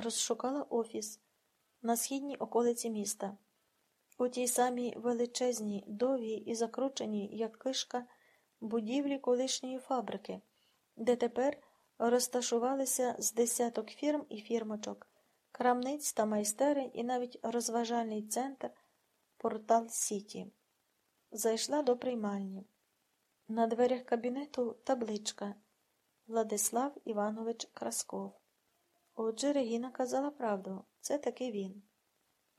розшукала офіс на східній околиці міста, у тій самій величезній, довгій і закрученій, як кишка, будівлі колишньої фабрики, де тепер розташувалися з десяток фірм і фірмочок, крамниць та майстерень і навіть розважальний центр Портал Сіті. Зайшла до приймальні. На дверях кабінету табличка Владислав Іванович Красков. Отже, Регіна казала правду це таки він.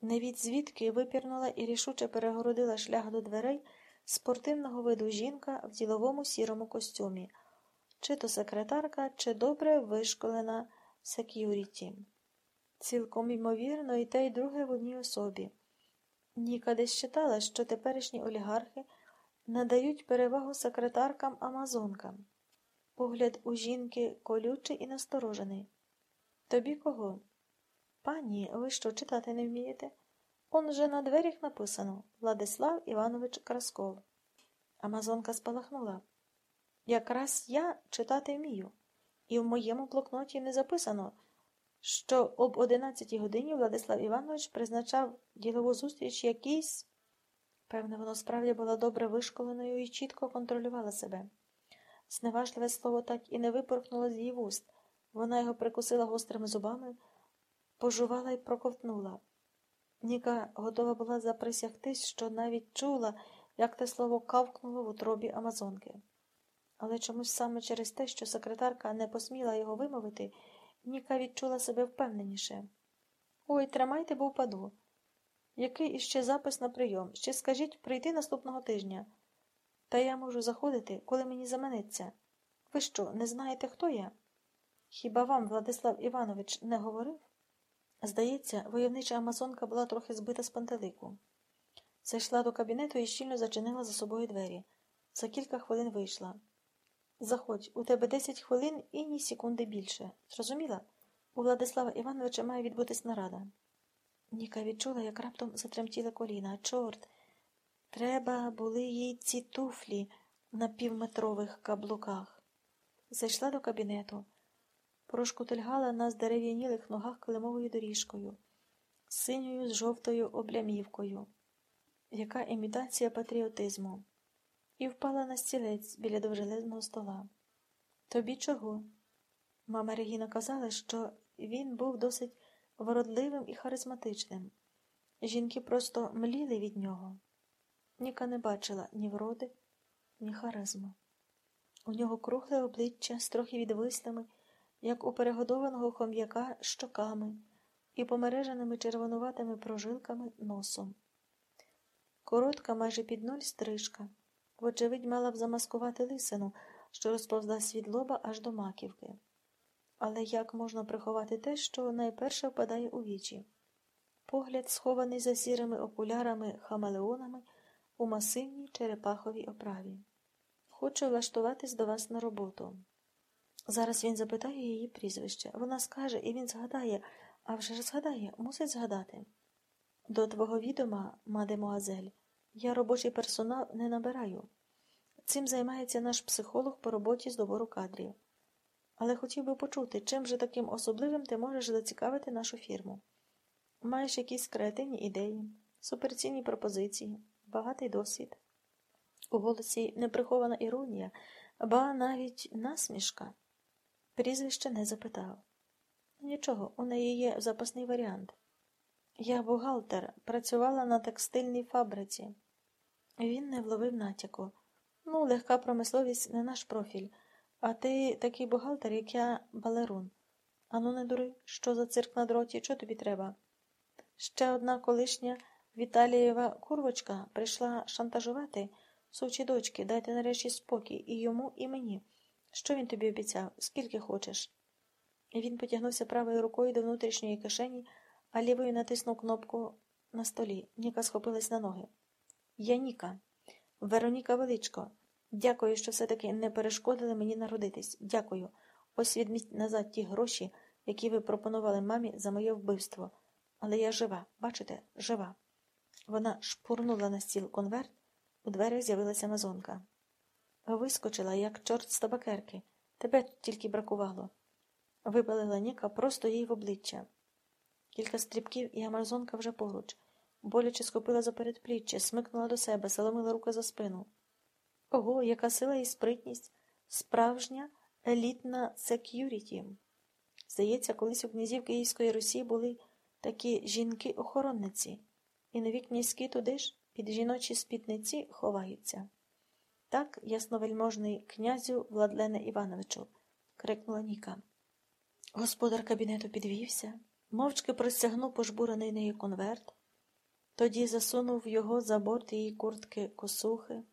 Не від звідки випірнула і рішуче перегородила шлях до дверей спортивного виду жінка в діловому сірому костюмі, чи то секретарка, чи добре вишколена сек'юріті. Цілком ймовірно, і те, й друге в одній особі. Ніка десь читала, що теперішні олігархи надають перевагу секретаркам Амазонкам. Погляд у жінки колючий і насторожений. Тобі кого? Пані, ви що читати не вмієте? Он же на дверях написано Владислав Іванович Красков. Амазонка спалахнула. Якраз я читати вмію, і в моєму блокноті не записано, що об 11 годині Владислав Іванович призначав ділову зустріч якійсь. Певне, воно справді було добре вишколеною і чітко контролювала себе. Зневажливе слово так і не випорхнуло з її вуст. Вона його прикусила гострими зубами, пожувала і проковтнула. Ніка готова була заприсягтись, що навіть чула, як те слово кавкнуло в утробі Амазонки. Але чомусь саме через те, що секретарка не посміла його вимовити, Ніка відчула себе впевненіше. Ой, тримайте, бо впаду. Який іще запис на прийом? Ще скажіть прийти наступного тижня. Та я можу заходити, коли мені заманеться. Ви що, не знаєте, хто я? Хіба вам, Владислав Іванович, не говорив? Здається, войовнича Амазонка була трохи збита з пантелику. Зайшла до кабінету і щільно зачинила за собою двері. За кілька хвилин вийшла. Заходь, у тебе десять хвилин і ні секунди більше. Зрозуміла? У Владислава Івановича має відбутись нарада. Ніка відчула, як раптом затремтіли коліна. Чорт, треба були їй ці туфлі на півметрових каблуках. Зайшла до кабінету, прошкутильгала на здерев'янілих ногах килимовою доріжкою, синьою з жовтою облямівкою, яка імітація патріотизму, і впала на стілець біля довжелезного стола. Тобі чого? Мама Регіна казала, що він був досить вродливим і харизматичним. Жінки просто мліли від нього. Ніка не бачила ні вроди, ні харизми. У нього кругле обличчя з трохи відвислими, як у перегодованого хом'яка щоками і помереженими червонуватими прожилками носом. Коротка, майже під нуль стрижка, вочевидь, мала б замаскувати лисину, що розповзлась від лоба аж до маківки. Але як можна приховати те, що найперше впадає у вічі? Погляд, схований за сірими окулярами хамелеонами у масивній черепаховій оправі. Хочу влаштуватись до вас на роботу. Зараз він запитає її прізвище. Вона скаже, і він згадає, а вже ж згадає, мусить згадати. До твого відома, мадемуазель, я робочий персонал не набираю. Цим займається наш психолог по роботі з добору кадрів. Але хотів би почути, чим же таким особливим ти можеш зацікавити нашу фірму. Маєш якісь креативні ідеї, суперцінні пропозиції, багатий досвід. У голосі неприхована іронія, ба навіть насмішка. Прізвище не запитав. Нічого, у неї є запасний варіант. Я бухгалтер, працювала на текстильній фабриці. Він не вловив натяку. Ну, легка промисловість не наш профіль. А ти такий бухгалтер, як я балерун. Ану, не дури, що за цирк на дроті, що тобі треба? Ще одна колишня Віталієва курвочка прийшла шантажувати. Сучі дочки, дайте нарешті спокій і йому, і мені. Що він тобі обіцяв? Скільки хочеш? Він потягнувся правою рукою до внутрішньої кишені, а лівою натиснув кнопку на столі. Ніка схопилась на ноги. Я Ніка. Вероніка Величко. Дякую, що все-таки не перешкодили мені народитись. Дякую. Ось відміть назад ті гроші, які ви пропонували мамі за моє вбивство. Але я жива, бачите, жива. Вона шпурнула на стіл конверт, у дверях з'явилася Амазонка. Вискочила, як чорт з табакерки. Тебе тільки бракувало. Випалила Ніка просто їй в обличчя. Кілька стрибків, і Амазонка вже поруч. Боляче схопила за передпліччя, смикнула до себе, заломила руки за спину. Ого, яка сила і спритність! Справжня елітна сек'юріті. Здається, колись у князів Київської Русі були такі жінки-охоронниці, і нові князьки туди ж під жіночі спідниці ховаються. Так, ясновельможний князю Владлене Івановичу, крикнула Ніка. Господар кабінету підвівся, мовчки простягнув пожбурений нею конверт, тоді засунув його за борт її куртки косухи.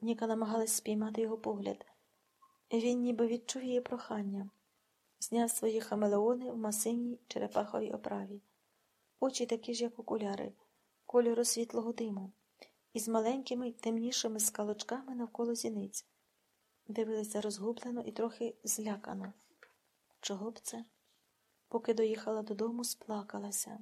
Ніка намагалась спіймати його погляд. Він ніби відчув її прохання, зняв свої хамелеони в масивній черепаховій оправі, очі такі ж, як окуляри, кольору світлого диму, із маленькими темнішими скалочками навколо зіниць. Дивилися розгублено і трохи злякано. Чого б це? Поки доїхала додому, сплакалася.